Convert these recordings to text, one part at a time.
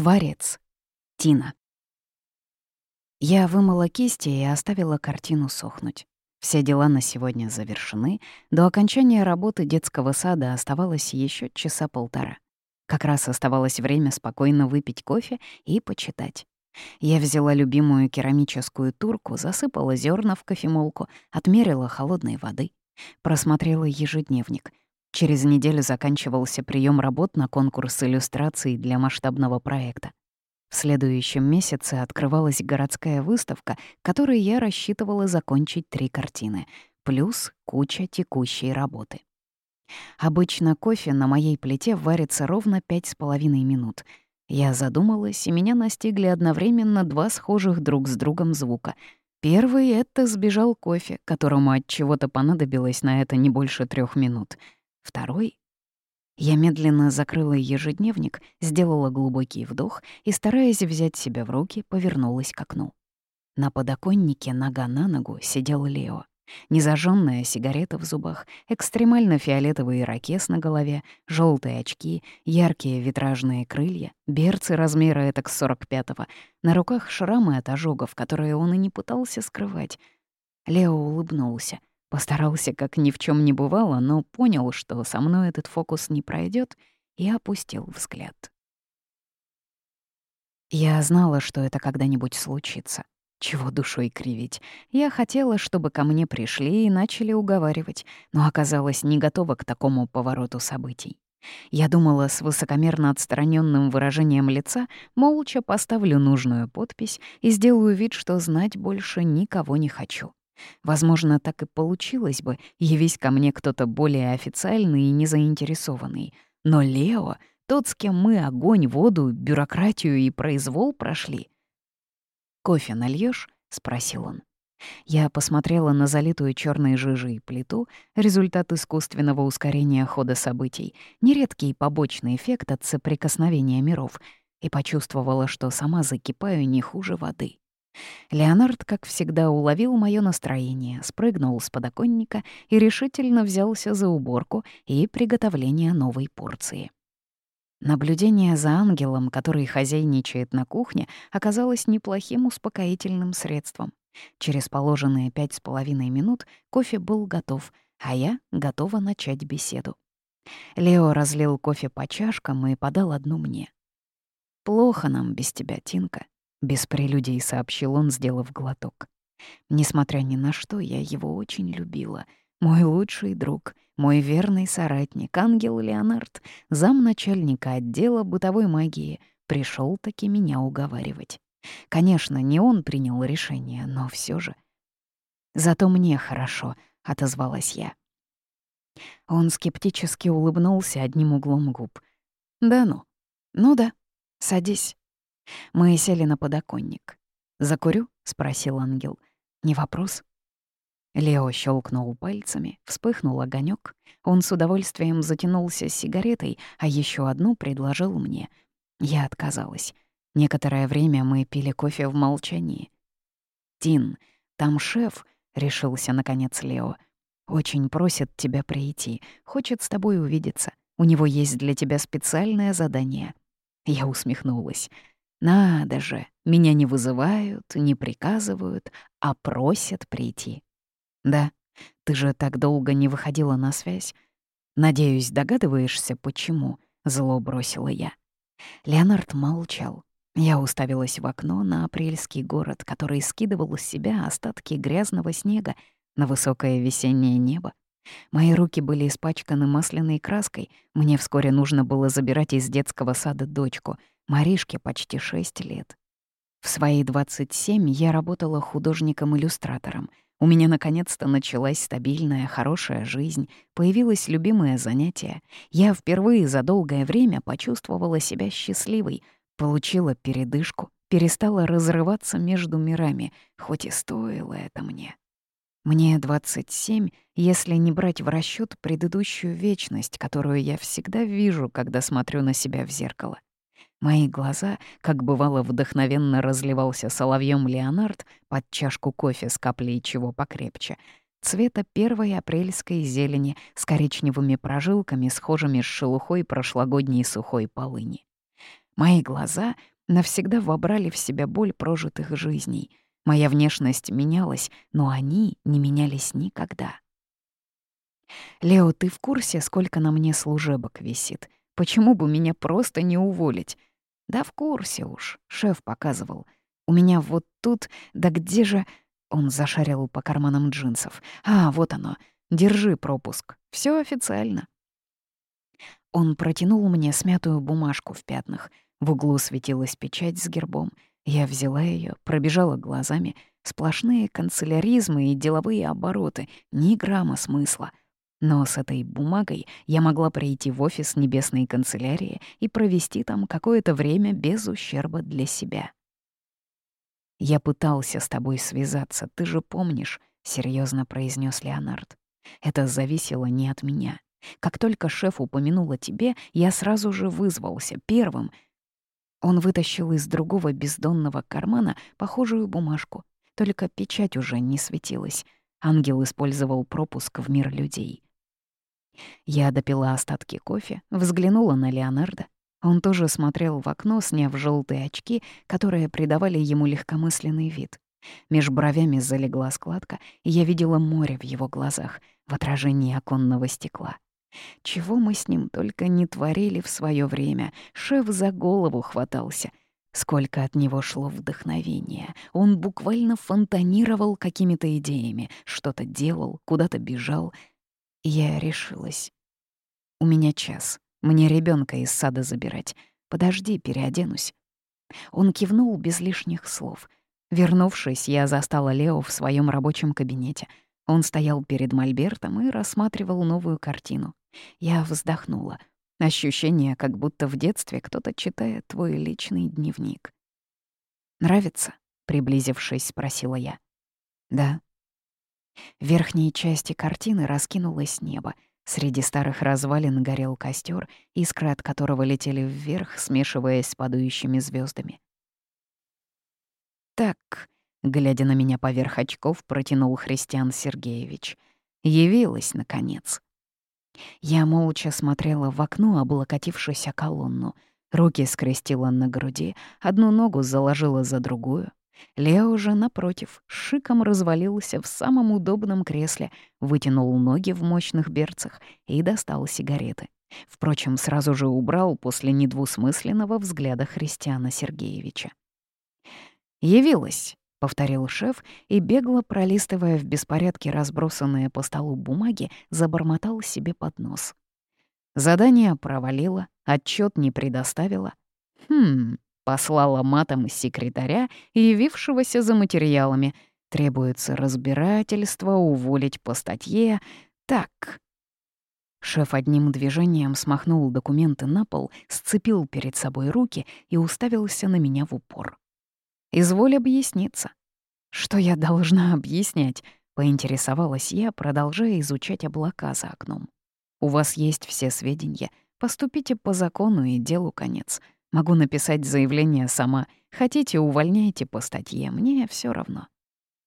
Творец. Тина. Я вымыла кисти и оставила картину сохнуть. Все дела на сегодня завершены. До окончания работы детского сада оставалось еще часа полтора. Как раз оставалось время спокойно выпить кофе и почитать. Я взяла любимую керамическую турку, засыпала зерна в кофемолку, отмерила холодной воды, просмотрела ежедневник. Через неделю заканчивался прием работ на конкурс иллюстраций для масштабного проекта. В следующем месяце открывалась городская выставка, которой я рассчитывала закончить три картины, плюс куча текущей работы. Обычно кофе на моей плите варится ровно пять с половиной минут. Я задумалась, и меня настигли одновременно два схожих друг с другом звука. Первый — это сбежал кофе, которому от чего-то понадобилось на это не больше трех минут — Второй я медленно закрыла ежедневник, сделала глубокий вдох и, стараясь взять себя в руки, повернулась к окну. На подоконнике нога на ногу сидел Лео. Незажженная сигарета в зубах, экстремально фиолетовый ракес на голове, желтые очки, яркие витражные крылья, берцы размера этак 45-го, на руках шрамы от ожогов, которые он и не пытался скрывать. Лео улыбнулся — Постарался, как ни в чем не бывало, но понял, что со мной этот фокус не пройдет, и опустил взгляд. Я знала, что это когда-нибудь случится. Чего душой кривить. Я хотела, чтобы ко мне пришли и начали уговаривать, но оказалась не готова к такому повороту событий. Я думала с высокомерно отстраненным выражением лица, молча поставлю нужную подпись и сделаю вид, что знать больше никого не хочу. Возможно, так и получилось бы, явись ко мне кто-то более официальный и незаинтересованный. Но Лео, тот, с кем мы огонь, воду, бюрократию и произвол прошли. «Кофе нальешь? спросил он. Я посмотрела на залитую черной жижей плиту, результат искусственного ускорения хода событий, нередкий побочный эффект от соприкосновения миров, и почувствовала, что сама закипаю не хуже воды. Леонард, как всегда, уловил мое настроение, спрыгнул с подоконника и решительно взялся за уборку и приготовление новой порции. Наблюдение за ангелом, который хозяйничает на кухне, оказалось неплохим успокоительным средством. Через положенные пять с половиной минут кофе был готов, а я готова начать беседу. Лео разлил кофе по чашкам и подал одну мне. «Плохо нам без тебя, Тинка», без прелюдий сообщил он, сделав глоток. Несмотря ни на что, я его очень любила. Мой лучший друг, мой верный соратник, ангел Леонард, замначальника отдела бытовой магии, пришел таки меня уговаривать. Конечно, не он принял решение, но все же. «Зато мне хорошо», — отозвалась я. Он скептически улыбнулся одним углом губ. «Да ну. Ну да. Садись». Мы сели на подоконник. «Закурю?» — спросил ангел. «Не вопрос». Лео щелкнул пальцами, вспыхнул огонек. Он с удовольствием затянулся сигаретой, а еще одну предложил мне. Я отказалась. Некоторое время мы пили кофе в молчании. «Тин, там шеф», — решился наконец Лео. «Очень просит тебя прийти, хочет с тобой увидеться. У него есть для тебя специальное задание». Я усмехнулась. Надо же, меня не вызывают, не приказывают, а просят прийти. Да, ты же так долго не выходила на связь. Надеюсь, догадываешься, почему, зло бросила я. Леонард молчал. Я уставилась в окно на апрельский город, который скидывал с себя остатки грязного снега на высокое весеннее небо. Мои руки были испачканы масляной краской, мне вскоре нужно было забирать из детского сада дочку — Маришке почти шесть лет. В свои 27 я работала художником-иллюстратором. У меня наконец-то началась стабильная, хорошая жизнь, появилось любимое занятие. Я впервые за долгое время почувствовала себя счастливой, получила передышку, перестала разрываться между мирами, хоть и стоило это мне. Мне 27, если не брать в расчет предыдущую вечность, которую я всегда вижу, когда смотрю на себя в зеркало. Мои глаза, как бывало вдохновенно разливался соловьем Леонард под чашку кофе с каплей чего покрепче, цвета первой апрельской зелени с коричневыми прожилками, схожими с шелухой прошлогодней сухой полыни. Мои глаза навсегда вобрали в себя боль прожитых жизней. Моя внешность менялась, но они не менялись никогда. «Лео, ты в курсе, сколько на мне служебок висит? Почему бы меня просто не уволить?» «Да в курсе уж», — шеф показывал. «У меня вот тут, да где же...» Он зашарил по карманам джинсов. «А, вот оно. Держи пропуск. Все официально». Он протянул мне смятую бумажку в пятнах. В углу светилась печать с гербом. Я взяла ее, пробежала глазами. Сплошные канцеляризмы и деловые обороты, ни грамма смысла. Но с этой бумагой я могла прийти в офис небесной канцелярии и провести там какое-то время без ущерба для себя. «Я пытался с тобой связаться, ты же помнишь», — серьезно произнес Леонард. «Это зависело не от меня. Как только шеф упомянул о тебе, я сразу же вызвался первым. Он вытащил из другого бездонного кармана похожую бумажку, только печать уже не светилась. Ангел использовал пропуск в мир людей. Я допила остатки кофе, взглянула на Леонардо. Он тоже смотрел в окно, сняв желтые очки, которые придавали ему легкомысленный вид. Меж бровями залегла складка, и я видела море в его глазах, в отражении оконного стекла. Чего мы с ним только не творили в свое время, шеф за голову хватался. Сколько от него шло вдохновения. Он буквально фонтанировал какими-то идеями, что-то делал, куда-то бежал. Я решилась. У меня час. Мне ребенка из сада забирать. Подожди, переоденусь. Он кивнул без лишних слов. Вернувшись, я застала Лео в своем рабочем кабинете. Он стоял перед мольбертом и рассматривал новую картину. Я вздохнула. Ощущение, как будто в детстве кто-то читает твой личный дневник. «Нравится?» — приблизившись, спросила я. «Да». В верхней части картины раскинулось небо. Среди старых развалин горел костер, искры от которого летели вверх, смешиваясь с падающими звездами. «Так», — глядя на меня поверх очков, протянул Христиан Сергеевич. «Явилась, наконец». Я молча смотрела в окно, облокотившись о колонну. Руки скрестила на груди, одну ногу заложила за другую. Лео же, напротив, шиком развалился в самом удобном кресле, вытянул ноги в мощных берцах и достал сигареты. Впрочем, сразу же убрал после недвусмысленного взгляда Христиана Сергеевича. «Явилась», — повторил шеф и, бегло пролистывая в беспорядке разбросанные по столу бумаги, забормотал себе под нос. Задание провалило, отчет не предоставила. Хм, послала матом секретаря, явившегося за материалами. Требуется разбирательство, уволить по статье. Так. Шеф одним движением смахнул документы на пол, сцепил перед собой руки и уставился на меня в упор. Изволь объясниться. Что я должна объяснять? Поинтересовалась я, продолжая изучать облака за окном. У вас есть все сведения. Поступите по закону и делу конец. Могу написать заявление сама. Хотите, увольняйте по статье. Мне все равно.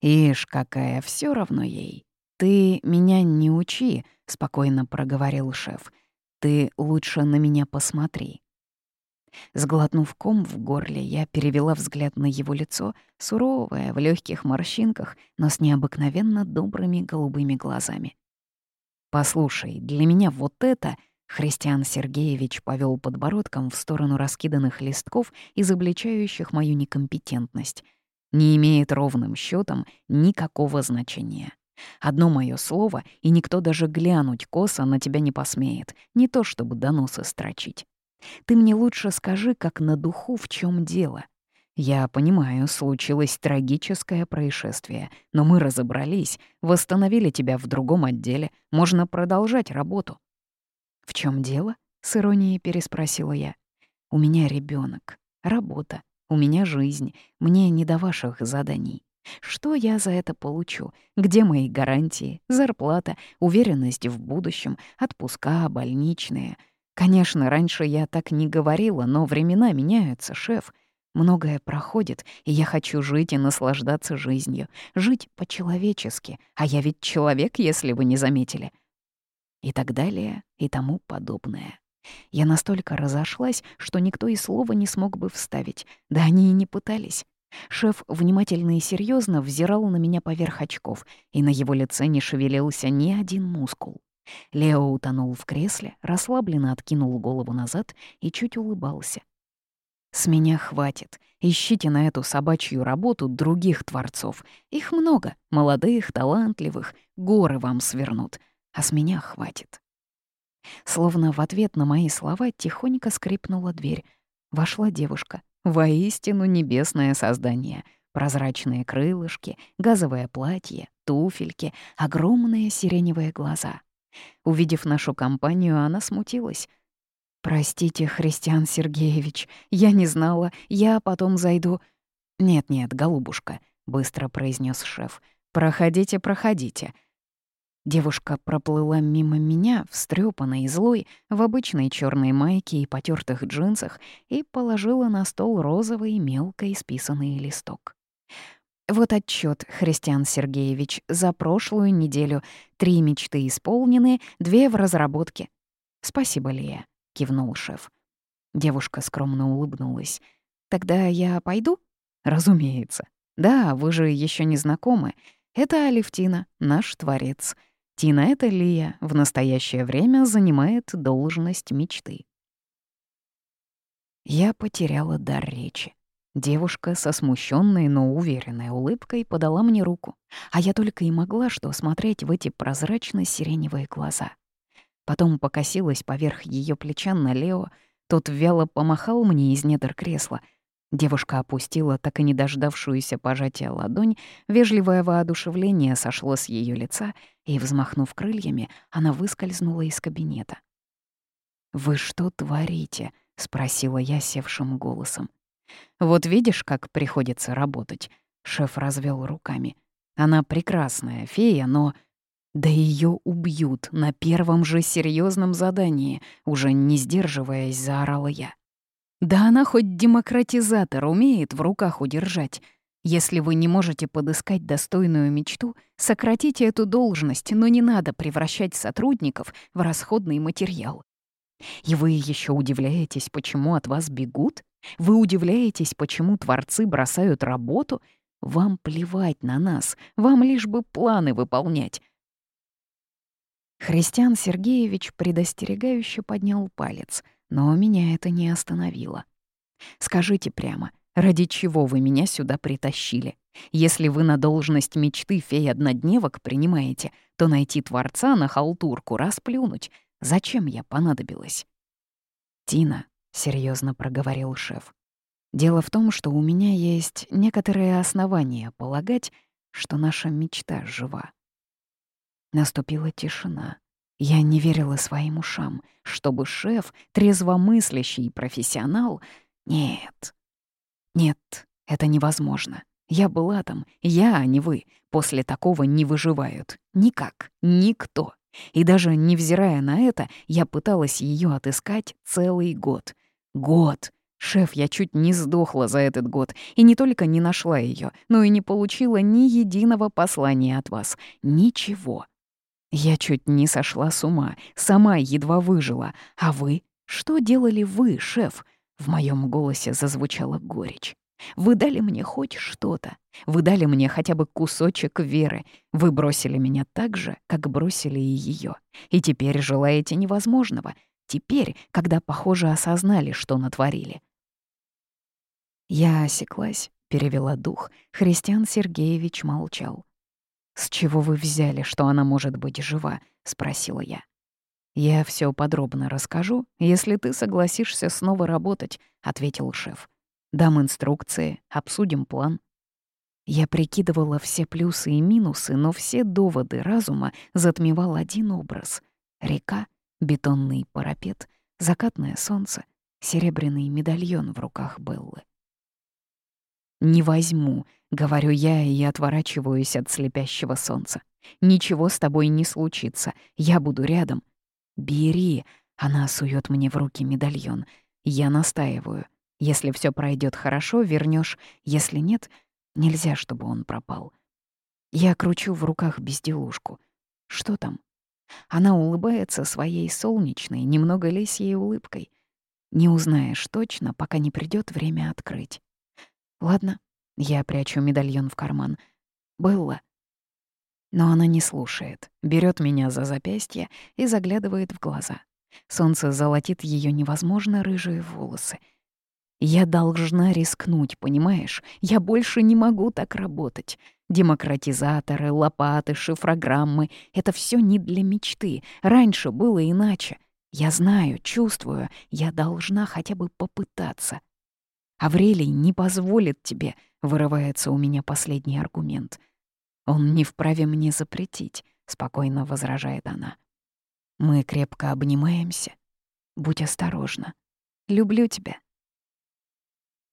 Ишь, какая все равно ей. Ты меня не учи, спокойно проговорил шеф. Ты лучше на меня посмотри. Сглотнув ком в горле, я перевела взгляд на его лицо, суровое, в легких морщинках, но с необыкновенно добрыми голубыми глазами. «Послушай, для меня вот это...» Христиан Сергеевич повел подбородком в сторону раскиданных листков, изобличающих мою некомпетентность. Не имеет ровным счетом никакого значения. Одно мое слово, и никто даже глянуть косо на тебя не посмеет, не то чтобы доносы строчить. Ты мне лучше скажи, как на духу, в чем дело. Я понимаю, случилось трагическое происшествие, но мы разобрались, восстановили тебя в другом отделе, можно продолжать работу. В чем дело? С иронией переспросила я. У меня ребенок, работа, у меня жизнь, мне не до ваших заданий. Что я за это получу? Где мои гарантии, зарплата, уверенность в будущем, отпуска, больничные — Конечно, раньше я так не говорила, но времена меняются, шеф. Многое проходит, и я хочу жить и наслаждаться жизнью. Жить по-человечески. А я ведь человек, если вы не заметили. И так далее, и тому подобное. Я настолько разошлась, что никто и слова не смог бы вставить. Да они и не пытались. Шеф внимательно и серьезно взирал на меня поверх очков, и на его лице не шевелился ни один мускул. Лео утонул в кресле, расслабленно откинул голову назад и чуть улыбался. «С меня хватит. Ищите на эту собачью работу других творцов. Их много, молодых, талантливых, горы вам свернут. А с меня хватит». Словно в ответ на мои слова тихонько скрипнула дверь. Вошла девушка. Воистину небесное создание. Прозрачные крылышки, газовое платье, туфельки, огромные сиреневые глаза. Увидев нашу компанию, она смутилась. «Простите, Христиан Сергеевич, я не знала, я потом зайду». «Нет-нет, голубушка», — быстро произнес шеф. «Проходите, проходите. Девушка проплыла мимо меня, встрепанной и злой, в обычной черной майке и потертых джинсах, и положила на стол розовый мелко исписанный листок. Вот отчет, Христиан Сергеевич, за прошлую неделю. Три мечты исполнены, две в разработке. Спасибо, Лия, кивнул шеф. Девушка скромно улыбнулась. Тогда я пойду? Разумеется. Да, вы же еще не знакомы. Это Алевтина, наш творец. Тина — это Лия, в настоящее время занимает должность мечты. Я потеряла дар речи. Девушка со смущенной, но уверенной улыбкой подала мне руку, а я только и могла что смотреть в эти прозрачно-сиреневые глаза. Потом покосилась поверх ее плеча на Лео, тот вяло помахал мне из недр кресла — Девушка опустила так и не дождавшуюся пожатия ладонь, вежливое воодушевление сошло с ее лица, и, взмахнув крыльями, она выскользнула из кабинета. «Вы что творите?» — спросила я севшим голосом. «Вот видишь, как приходится работать?» — шеф развел руками. «Она прекрасная фея, но...» «Да ее убьют на первом же серьезном задании», — уже не сдерживаясь, заорала я. Да она хоть демократизатор умеет в руках удержать. Если вы не можете подыскать достойную мечту, сократите эту должность, но не надо превращать сотрудников в расходный материал. И вы еще удивляетесь, почему от вас бегут? Вы удивляетесь, почему творцы бросают работу? Вам плевать на нас, вам лишь бы планы выполнять. Христиан Сергеевич предостерегающе поднял палец — но меня это не остановило. «Скажите прямо, ради чего вы меня сюда притащили? Если вы на должность мечты фей-однодневок принимаете, то найти Творца на халтурку расплюнуть. Зачем я понадобилась?» «Тина», — серьезно проговорил шеф, — «дело в том, что у меня есть некоторые основания полагать, что наша мечта жива». Наступила тишина. Я не верила своим ушам, чтобы шеф, трезвомыслящий профессионал... Нет. Нет, это невозможно. Я была там, я, а не вы. После такого не выживают. Никак, никто. И даже невзирая на это, я пыталась ее отыскать целый год. Год. Шеф, я чуть не сдохла за этот год, и не только не нашла ее, но и не получила ни единого послания от вас. Ничего. Я чуть не сошла с ума, сама едва выжила. А вы? Что делали вы, шеф? В моем голосе зазвучала горечь. Вы дали мне хоть что-то. Вы дали мне хотя бы кусочек веры. Вы бросили меня так же, как бросили и ее. И теперь желаете невозможного. Теперь, когда, похоже, осознали, что натворили. Я осеклась, перевела дух. Христиан Сергеевич молчал. «С чего вы взяли, что она может быть жива?» — спросила я. «Я все подробно расскажу, если ты согласишься снова работать», — ответил шеф. «Дам инструкции, обсудим план». Я прикидывала все плюсы и минусы, но все доводы разума затмевал один образ — река, бетонный парапет, закатное солнце, серебряный медальон в руках Беллы. «Не возьму», — говорю я и отворачиваюсь от слепящего солнца. «Ничего с тобой не случится, я буду рядом». «Бери», — она сует мне в руки медальон. Я настаиваю. Если все пройдет хорошо, вернешь. Если нет, нельзя, чтобы он пропал. Я кручу в руках безделушку. Что там? Она улыбается своей солнечной, немного лисьей улыбкой. Не узнаешь точно, пока не придет время открыть. Ладно, я прячу медальон в карман. Было. Но она не слушает, берет меня за запястье и заглядывает в глаза. Солнце золотит ее невозможно рыжие волосы. Я должна рискнуть, понимаешь? Я больше не могу так работать. Демократизаторы, лопаты, шифрограммы — это все не для мечты. Раньше было иначе. Я знаю, чувствую, я должна хотя бы попытаться. Аврелий не позволит тебе, вырывается у меня последний аргумент. Он не вправе мне запретить, спокойно возражает она. Мы крепко обнимаемся. Будь осторожна. Люблю тебя.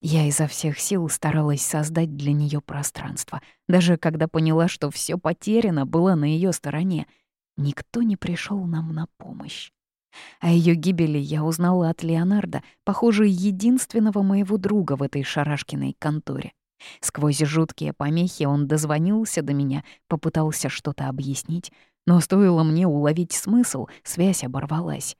Я изо всех сил старалась создать для нее пространство. Даже когда поняла, что все потеряно, была на ее стороне. Никто не пришел нам на помощь. О ее гибели я узнала от Леонардо, похоже, единственного моего друга в этой шарашкиной конторе. Сквозь жуткие помехи он дозвонился до меня, попытался что-то объяснить, но стоило мне уловить смысл, связь оборвалась.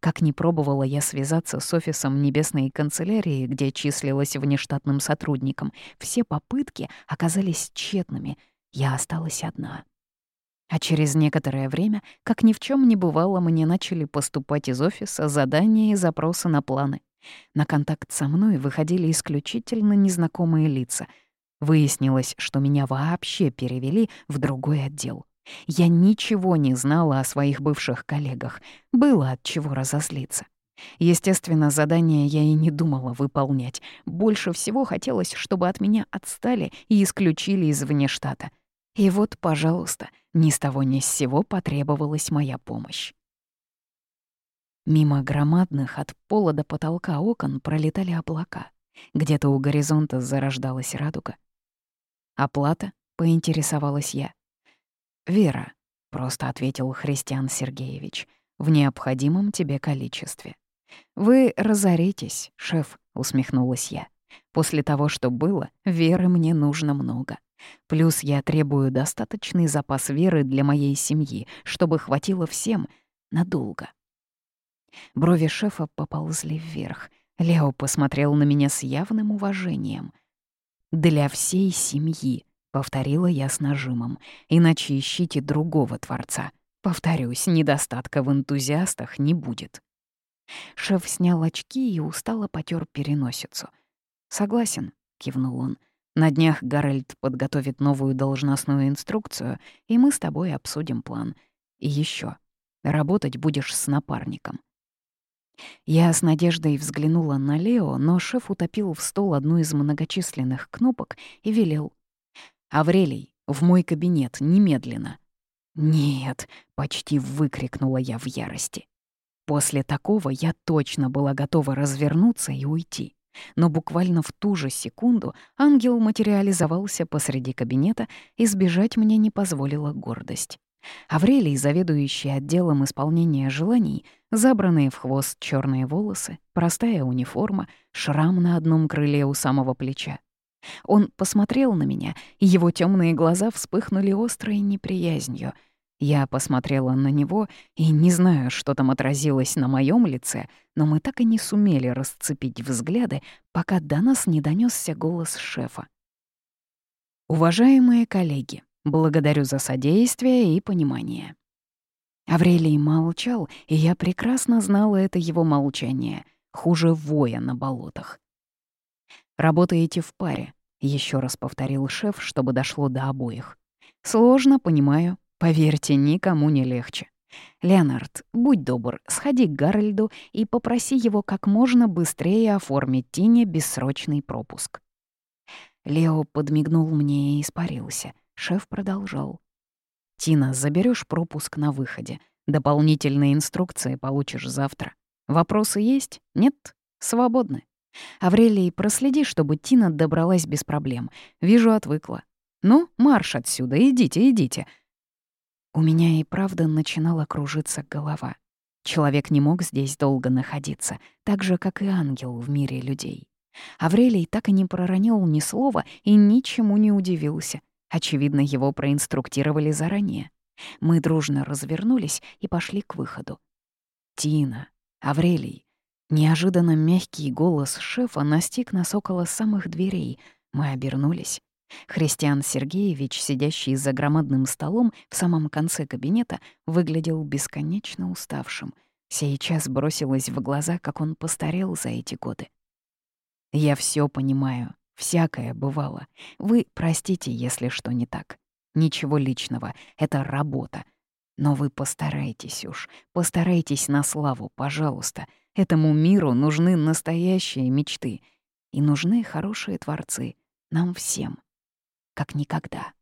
Как ни пробовала я связаться с офисом Небесной канцелярии, где числилась внештатным сотрудником, все попытки оказались тщетными. Я осталась одна. А через некоторое время, как ни в чем не бывало, мне начали поступать из офиса задания и запросы на планы. На контакт со мной выходили исключительно незнакомые лица. Выяснилось, что меня вообще перевели в другой отдел. Я ничего не знала о своих бывших коллегах. Было от чего разозлиться. Естественно, задание я и не думала выполнять. Больше всего хотелось, чтобы от меня отстали и исключили из внештата. И вот, пожалуйста, ни с того ни с сего потребовалась моя помощь. Мимо громадных от пола до потолка окон пролетали облака. Где-то у горизонта зарождалась радуга. «Оплата?» — поинтересовалась я. «Вера», — просто ответил Христиан Сергеевич, — «в необходимом тебе количестве». «Вы разоритесь, шеф», — усмехнулась я. «После того, что было, веры мне нужно много. Плюс я требую достаточный запас веры для моей семьи, чтобы хватило всем надолго». Брови шефа поползли вверх. Лео посмотрел на меня с явным уважением. «Для всей семьи», Повторила я с нажимом. Иначе ищите другого Творца. Повторюсь, недостатка в энтузиастах не будет. Шеф снял очки и устало потер переносицу. «Согласен», — кивнул он. «На днях Гарольд подготовит новую должностную инструкцию, и мы с тобой обсудим план. И еще, работать будешь с напарником». Я с надеждой взглянула на Лео, но шеф утопил в стол одну из многочисленных кнопок и велел «Аврелий, в мой кабинет, немедленно!» «Нет!» — почти выкрикнула я в ярости. После такого я точно была готова развернуться и уйти. Но буквально в ту же секунду ангел материализовался посреди кабинета, и сбежать мне не позволила гордость. Аврелий, заведующий отделом исполнения желаний, забранные в хвост черные волосы, простая униформа, шрам на одном крыле у самого плеча. Он посмотрел на меня, и его темные глаза вспыхнули острой неприязнью. Я посмотрела на него, и не знаю, что там отразилось на моем лице, но мы так и не сумели расцепить взгляды, пока до нас не донесся голос шефа. «Уважаемые коллеги, благодарю за содействие и понимание». Аврелий молчал, и я прекрасно знала это его молчание, хуже воя на болотах. Работаете в паре, еще раз повторил шеф, чтобы дошло до обоих. Сложно, понимаю. Поверьте, никому не легче. Леонард, будь добр, сходи к Гарольду и попроси его как можно быстрее оформить Тине бессрочный пропуск. Лео подмигнул мне и испарился. Шеф продолжал. «Тина, заберешь пропуск на выходе. Дополнительные инструкции получишь завтра. Вопросы есть? Нет? Свободны. Аврелий, проследи, чтобы Тина добралась без проблем. Вижу, отвыкла. Ну, марш отсюда, идите, идите. У меня и правда начинала кружиться голова. Человек не мог здесь долго находиться, так же, как и ангел в мире людей. Аврелий так и не проронил ни слова и ничему не удивился. Очевидно, его проинструктировали заранее. Мы дружно развернулись и пошли к выходу. «Тина, Аврелий». Неожиданно мягкий голос шефа настиг нас около самых дверей. Мы обернулись. Христиан Сергеевич, сидящий за громадным столом в самом конце кабинета, выглядел бесконечно уставшим. Сейчас бросилось в глаза, как он постарел за эти годы. «Я все понимаю. Всякое бывало. Вы простите, если что не так. Ничего личного. Это работа. Но вы постарайтесь уж, постарайтесь на славу, пожалуйста. Этому миру нужны настоящие мечты. И нужны хорошие творцы. Нам всем. Как никогда.